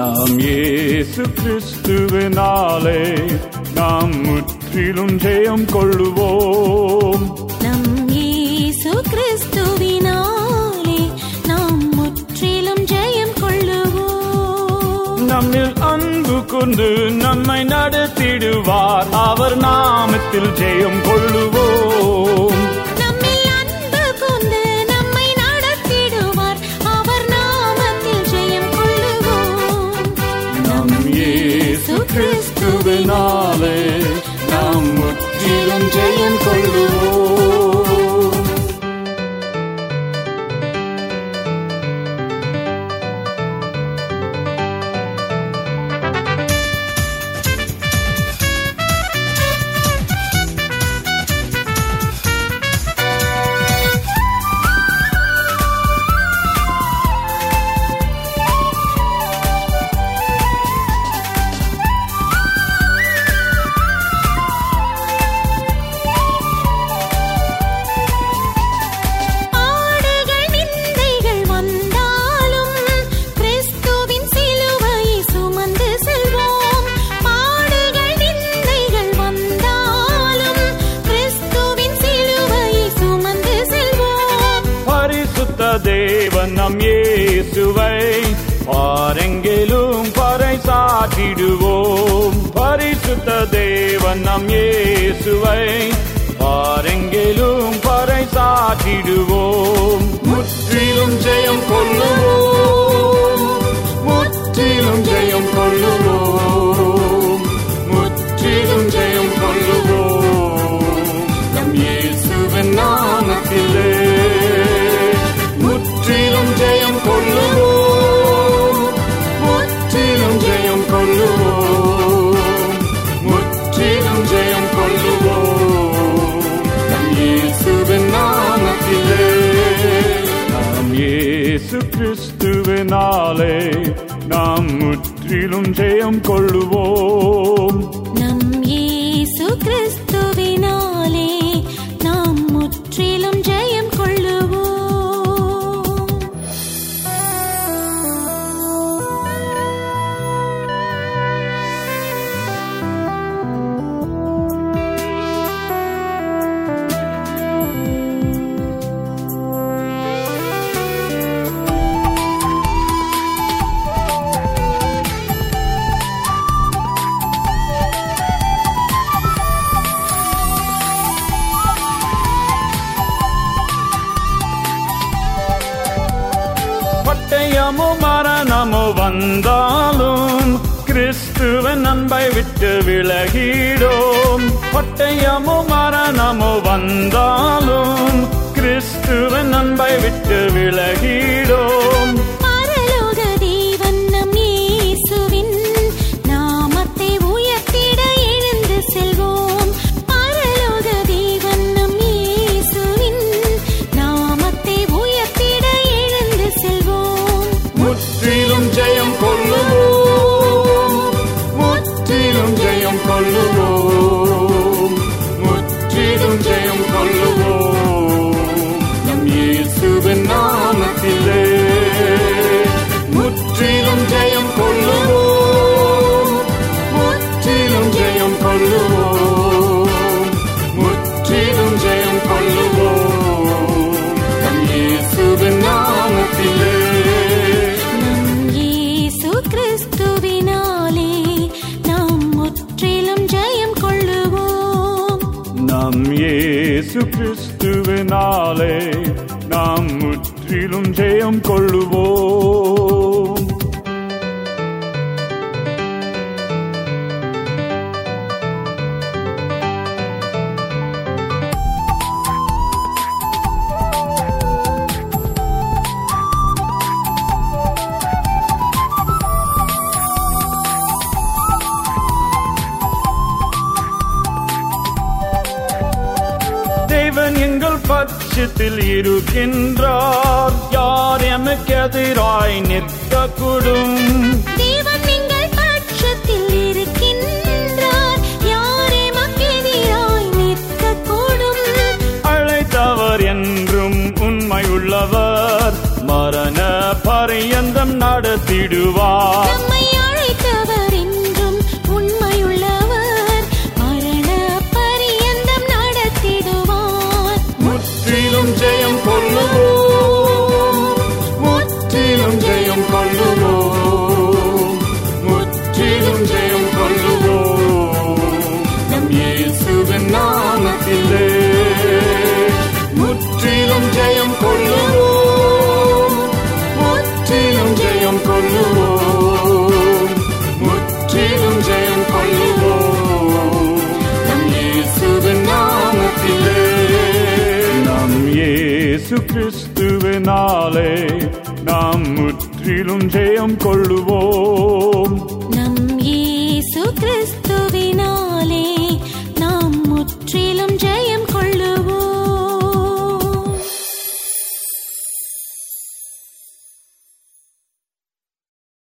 நாம் இயேசு கிறிஸ்துவினாலே நாம் முற்றிலும் ஜெயம் கொள்ளுவோம். நம் இயேசு கிறிஸ்துவினாலே நாம் முற்றிலும் ஜெயம் கொள்ளுவோம். நம்மில் அன்பு கொண்டு நம்மை நடத்திடுவார். அவர் நாமத்தில் ஜெயம் கொள்ளுவோம். கிறிஸ்துவினாலே நாம் முற்றிலும் ஜெயம் கொள்ளுவோம் பாரெங்கிலும் பறைசாட்டிடுவோம் பரிசுத்த தேவன் நம் இயேசுவை பாரெங்கிலும் பறைசாட்டிடுவோம் முற்றிலும் ஜெயம் கொள்ளுவோம். முற்றிலும் ஜெயம் கொள்ளுவோம். முற்றிலும் ஜெயம் கொள்ளுவோம். நம் இயேசுவின் நாமத்திலே கிறிஸ்துவினாலே நாம் முற்றிலும் ஜெயம் கொள்ளுவோம். பட்டயமோ மரணமோ வந்தாலும் கிறிஸ்துவன் அன்பை விட்டு விலகிடோம். பட்டயமோ மரணமோ வந்தாலும் கிறிஸ்துவன் அன்பை விட்டு விலகிடோம். கொள்ளுவோம் இயேசு கிறிஸ்துவினாலே நாம் முற்றிலும் ஜெயம் கொள்ளுவோம். தேவன் எங்கள் பட்சத்தில் இருக்கின்றார். யார் எமக்கு எதிராய் நிற்கக்கூடும் தேவன் எங்கள் பட்சத்தில் இருக்கின்றார். யாரே மக்கெதிராய் நிற்கக்கூடும் அழைத்தவர் என்றும் உண்மையுள்ளவர். மரண பரியந்தம் நடத்திடுவார். இயேசு கிறிஸ்துவினாலே நாம் முற்றிலும் ஜெயம் கொள்ளுவோம். நம்